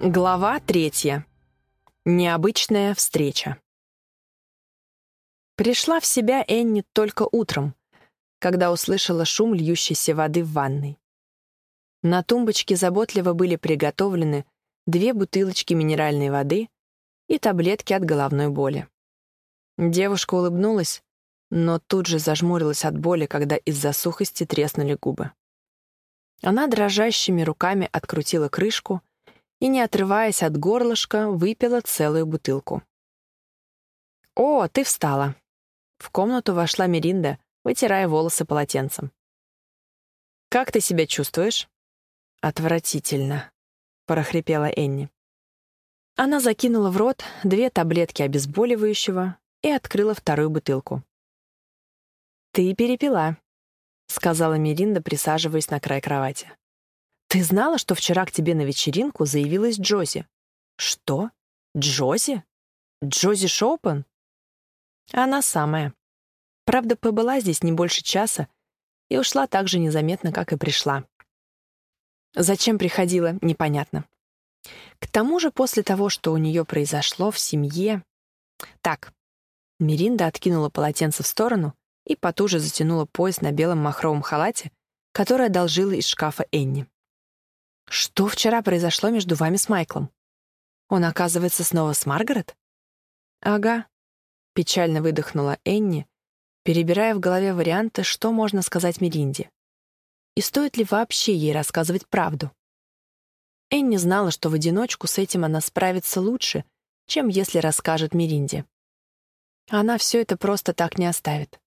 Глава третья. Необычная встреча. Пришла в себя Энни только утром, когда услышала шум льющейся воды в ванной. На тумбочке заботливо были приготовлены две бутылочки минеральной воды и таблетки от головной боли. Девушка улыбнулась, но тут же зажмурилась от боли, когда из-за сухости треснули губы. Она дрожащими руками открутила крышку — и, не отрываясь от горлышка, выпила целую бутылку. «О, ты встала!» В комнату вошла Меринда, вытирая волосы полотенцем. «Как ты себя чувствуешь?» «Отвратительно», — прохрипела Энни. Она закинула в рот две таблетки обезболивающего и открыла вторую бутылку. «Ты перепила», — сказала Меринда, присаживаясь на край кровати. «Ты знала, что вчера к тебе на вечеринку заявилась Джози?» «Что? Джози? Джози Шоупен?» «Она самая. Правда, побыла здесь не больше часа и ушла так же незаметно, как и пришла. Зачем приходила, непонятно. К тому же после того, что у нее произошло в семье... Так, Миринда откинула полотенце в сторону и потуже затянула пояс на белом махровом халате, который одолжила из шкафа Энни. Что вчера произошло между вами с Майклом? Он, оказывается, снова с Маргарет? Ага. Печально выдохнула Энни, перебирая в голове варианты, что можно сказать Миринде. И стоит ли вообще ей рассказывать правду? Энни знала, что в одиночку с этим она справится лучше, чем если расскажет Миринде. Она все это просто так не оставит.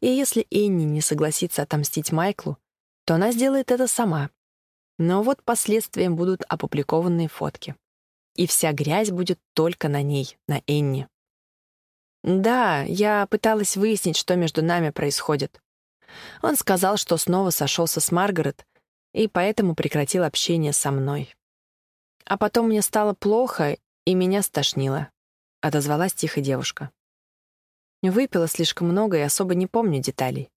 И если Энни не согласится отомстить Майклу, то она сделает это сама, но вот последствием будут опубликованные фотки. И вся грязь будет только на ней, на Энни. Да, я пыталась выяснить, что между нами происходит. Он сказал, что снова сошелся с Маргарет, и поэтому прекратил общение со мной. А потом мне стало плохо, и меня стошнило. Отозвалась тихо девушка. Выпила слишком много и особо не помню деталей.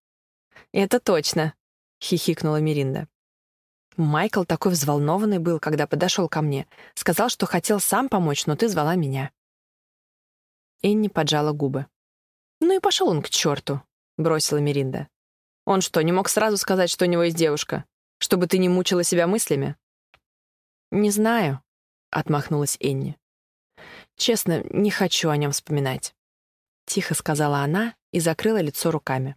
«Это точно», — хихикнула Миринда. Майкл такой взволнованный был, когда подошел ко мне. Сказал, что хотел сам помочь, но ты звала меня. Энни поджала губы. «Ну и пошел он к черту», — бросила Миринда. «Он что, не мог сразу сказать, что у него есть девушка? Чтобы ты не мучила себя мыслями?» «Не знаю», — отмахнулась Энни. «Честно, не хочу о нем вспоминать», — тихо сказала она и закрыла лицо руками.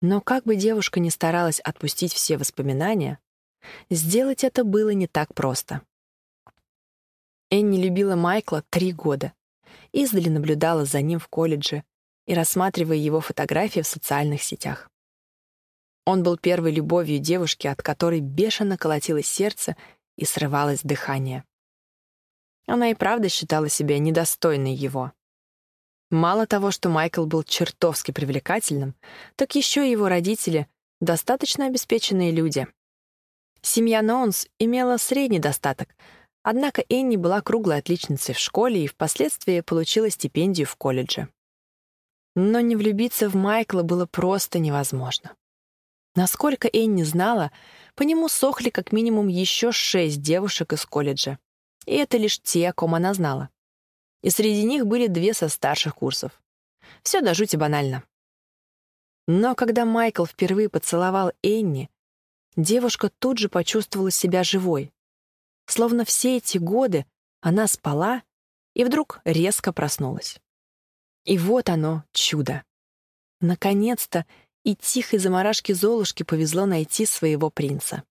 Но как бы девушка ни старалась отпустить все воспоминания, Сделать это было не так просто. Энни любила Майкла три года. Издали наблюдала за ним в колледже и рассматривая его фотографии в социальных сетях. Он был первой любовью девушки, от которой бешено колотилось сердце и срывалось дыхание. Она и правда считала себя недостойной его. Мало того, что Майкл был чертовски привлекательным, так еще и его родители — достаточно обеспеченные люди — Семья Ноунс имела средний достаток, однако Энни была круглой отличницей в школе и впоследствии получила стипендию в колледже. Но не влюбиться в Майкла было просто невозможно. Насколько Энни знала, по нему сохли как минимум еще шесть девушек из колледжа. И это лишь те, о ком она знала. И среди них были две со старших курсов. Все до жути банально. Но когда Майкл впервые поцеловал Энни, девушка тут же почувствовала себя живой. Словно все эти годы она спала и вдруг резко проснулась. И вот оно, чудо. Наконец-то и тихой заморашке Золушки повезло найти своего принца.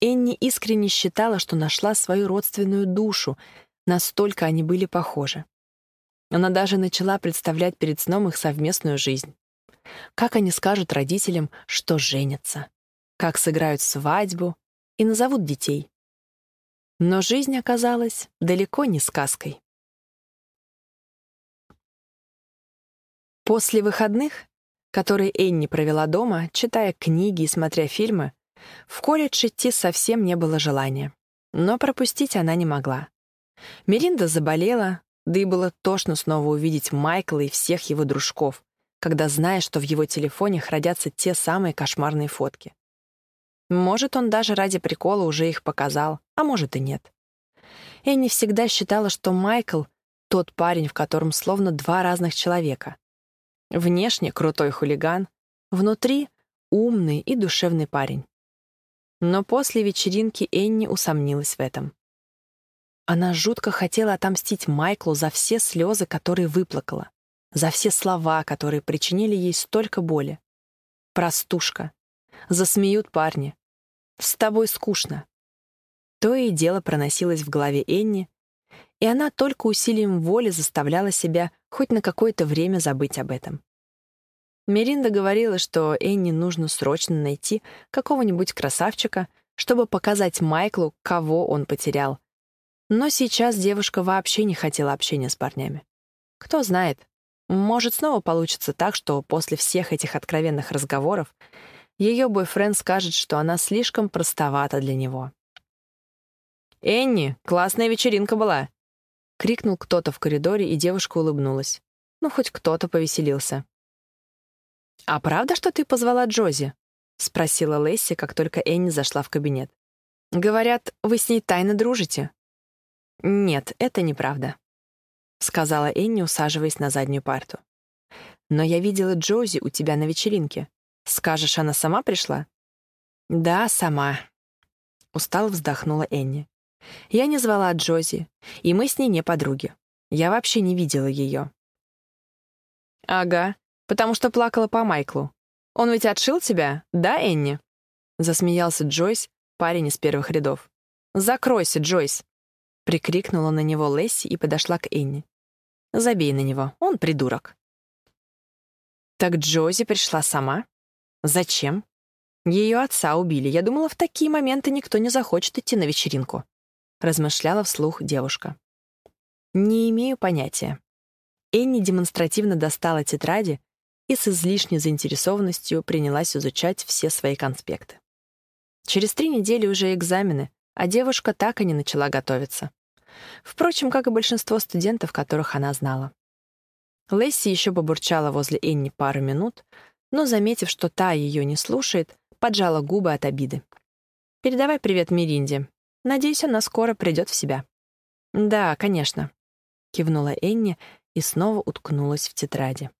Энни искренне считала, что нашла свою родственную душу, настолько они были похожи. Она даже начала представлять перед сном их совместную жизнь. Как они скажут родителям, что женятся как сыграют свадьбу и назовут детей. Но жизнь оказалась далеко не сказкой. После выходных, которые Энни провела дома, читая книги и смотря фильмы, в колледж идти совсем не было желания. Но пропустить она не могла. Меринда заболела, да и было тошно снова увидеть Майкла и всех его дружков, когда знаешь, что в его телефоне хранятся те самые кошмарные фотки. Может, он даже ради прикола уже их показал, а может и нет. Энни всегда считала, что Майкл — тот парень, в котором словно два разных человека. Внешне крутой хулиган, внутри — умный и душевный парень. Но после вечеринки Энни усомнилась в этом. Она жутко хотела отомстить Майклу за все слезы, которые выплакала, за все слова, которые причинили ей столько боли. Простушка. Засмеют парни. С тобой скучно. То и дело проносилось в голове Энни, и она только усилием воли заставляла себя хоть на какое-то время забыть об этом. Меринда говорила, что Энни нужно срочно найти какого-нибудь красавчика, чтобы показать Майклу, кого он потерял. Но сейчас девушка вообще не хотела общения с парнями. Кто знает, может, снова получится так, что после всех этих откровенных разговоров ее бойфренд скажет, что она слишком простовата для него. «Энни, классная вечеринка была!» — крикнул кто-то в коридоре, и девушка улыбнулась. Ну, хоть кто-то повеселился. «А правда, что ты позвала Джози?» — спросила Лесси, как только Энни зашла в кабинет. «Говорят, вы с ней тайно дружите». «Нет, это неправда», — сказала Энни, усаживаясь на заднюю парту. «Но я видела Джози у тебя на вечеринке. Скажешь, она сама пришла?» «Да, сама», — устало вздохнула Энни. Я не звала Джози, и мы с ней не подруги. Я вообще не видела ее. «Ага, потому что плакала по Майклу. Он ведь отшил тебя, да, Энни?» Засмеялся Джойс, парень из первых рядов. «Закройся, Джойс!» Прикрикнула на него Лесси и подошла к Энни. «Забей на него, он придурок». «Так Джози пришла сама? Зачем?» Ее отца убили. Я думала, в такие моменты никто не захочет идти на вечеринку размышляла вслух девушка. Не имею понятия. Энни демонстративно достала тетради и с излишней заинтересованностью принялась изучать все свои конспекты. Через три недели уже экзамены, а девушка так и не начала готовиться. Впрочем, как и большинство студентов, которых она знала. Лесси еще побурчала возле Энни пару минут, но, заметив, что та ее не слушает, поджала губы от обиды. «Передавай привет Миринде. Надеюсь, она скоро придет в себя». «Да, конечно», — кивнула Энни и снова уткнулась в тетради.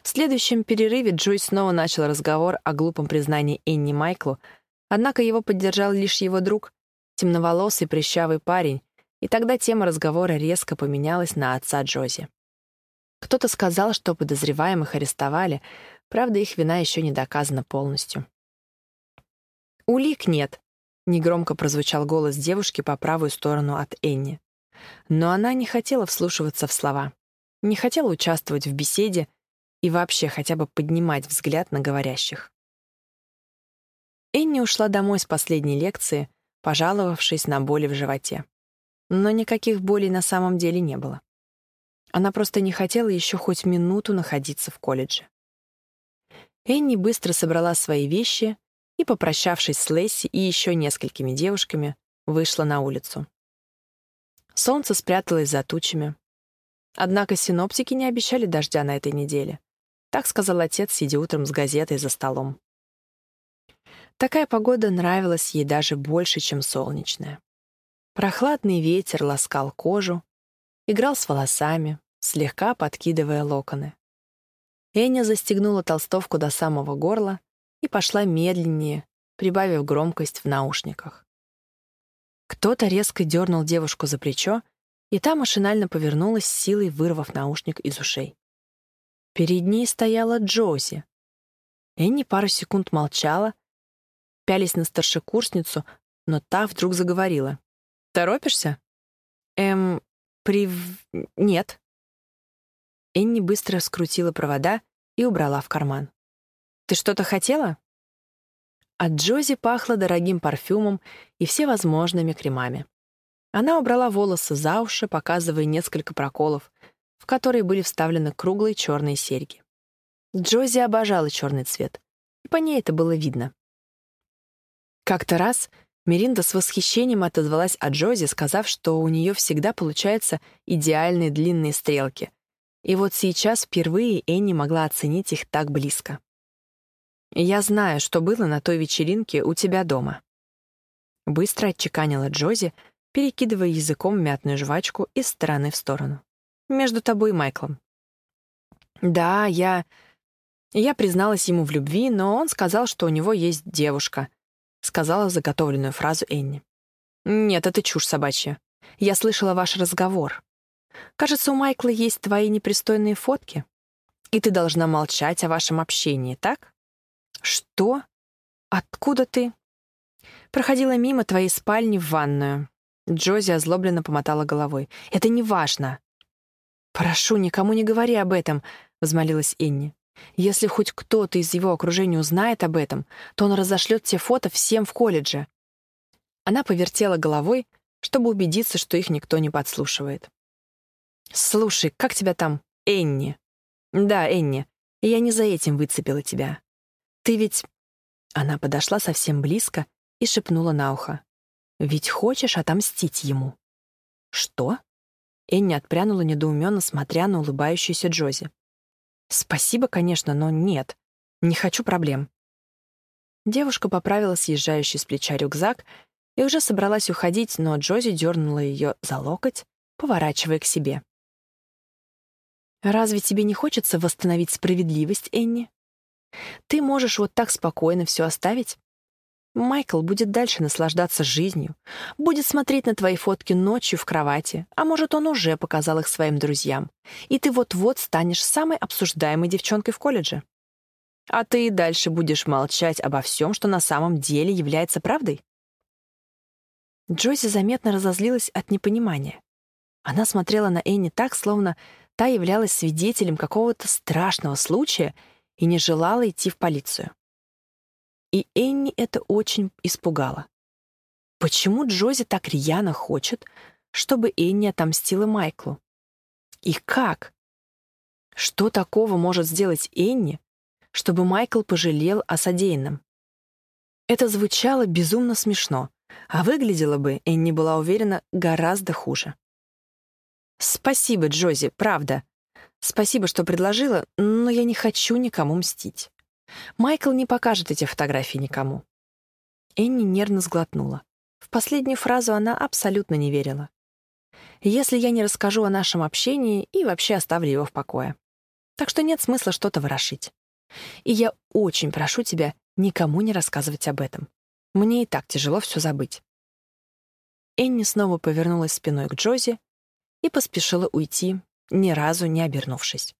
В следующем перерыве Джойс снова начал разговор о глупом признании Энни Майклу, однако его поддержал лишь его друг, темноволосый прыщавый парень, и тогда тема разговора резко поменялась на отца Джози. Кто-то сказал, что подозреваемых арестовали, правда, их вина еще не доказана полностью. «Улик нет», Негромко прозвучал голос девушки по правую сторону от Энни. Но она не хотела вслушиваться в слова, не хотела участвовать в беседе и вообще хотя бы поднимать взгляд на говорящих. Энни ушла домой с последней лекции, пожаловавшись на боли в животе. Но никаких болей на самом деле не было. Она просто не хотела еще хоть минуту находиться в колледже. Энни быстро собрала свои вещи и, попрощавшись с Лесси и еще несколькими девушками, вышла на улицу. Солнце спряталось за тучами. Однако синоптики не обещали дождя на этой неделе. Так сказал отец, сидя утром с газетой за столом. Такая погода нравилась ей даже больше, чем солнечная. Прохладный ветер ласкал кожу, играл с волосами, слегка подкидывая локоны. Эня застегнула толстовку до самого горла и пошла медленнее, прибавив громкость в наушниках. Кто-то резко дернул девушку за плечо, и та машинально повернулась силой, вырвав наушник из ушей. Перед ней стояла Джози. Энни пару секунд молчала, пялись на старшекурсницу, но та вдруг заговорила. «Торопишься?» «Эм, прив... нет». Энни быстро скрутила провода и убрала в карман. Ты что-то хотела?» От Джози пахло дорогим парфюмом и всевозможными кремами. Она убрала волосы за уши, показывая несколько проколов, в которые были вставлены круглые черные серьги. Джози обожала черный цвет, и по ней это было видно. Как-то раз Меринда с восхищением отозвалась о Джози, сказав, что у нее всегда получаются идеальные длинные стрелки. И вот сейчас впервые Энни могла оценить их так близко. «Я знаю, что было на той вечеринке у тебя дома». Быстро отчеканила Джози, перекидывая языком мятную жвачку из стороны в сторону. «Между тобой и Майклом». «Да, я...» Я призналась ему в любви, но он сказал, что у него есть девушка. Сказала заготовленную фразу Энни. «Нет, это чушь собачья. Я слышала ваш разговор. Кажется, у Майкла есть твои непристойные фотки, и ты должна молчать о вашем общении, так?» «Что? Откуда ты?» «Проходила мимо твоей спальни в ванную». Джози озлобленно помотала головой. «Это не важно». «Прошу, никому не говори об этом», — взмолилась Энни. «Если хоть кто-то из его окружения узнает об этом, то он разошлет те фото всем в колледже». Она повертела головой, чтобы убедиться, что их никто не подслушивает. «Слушай, как тебя там? Энни?» «Да, Энни. Я не за этим выцепила тебя. Ты ведь...» Она подошла совсем близко и шепнула на ухо. «Ведь хочешь отомстить ему?» «Что?» Энни отпрянула недоуменно, смотря на улыбающуюся Джози. «Спасибо, конечно, но нет. Не хочу проблем». Девушка поправила съезжающий с плеча рюкзак и уже собралась уходить, но Джози дернула ее за локоть, поворачивая к себе. «Разве тебе не хочется восстановить справедливость, Энни? Ты можешь вот так спокойно все оставить? Майкл будет дальше наслаждаться жизнью, будет смотреть на твои фотки ночью в кровати, а может, он уже показал их своим друзьям, и ты вот-вот станешь самой обсуждаемой девчонкой в колледже. А ты и дальше будешь молчать обо всем, что на самом деле является правдой? Джойси заметно разозлилась от непонимания. Она смотрела на Энни так, словно та являлась свидетелем какого-то страшного случая и не желала идти в полицию. И Энни это очень испугало. Почему Джози так рьяно хочет, чтобы Энни отомстила Майклу? И как? Что такого может сделать Энни, чтобы Майкл пожалел о содеянном? Это звучало безумно смешно, а выглядело бы, Энни была уверена, гораздо хуже. «Спасибо, Джози, правда. Спасибо, что предложила, но я не хочу никому мстить. Майкл не покажет эти фотографии никому. Энни нервно сглотнула. В последнюю фразу она абсолютно не верила. Если я не расскажу о нашем общении и вообще оставлю его в покое. Так что нет смысла что-то ворошить. И я очень прошу тебя никому не рассказывать об этом. Мне и так тяжело все забыть. Энни снова повернулась спиной к Джози и поспешила уйти, ни разу не обернувшись.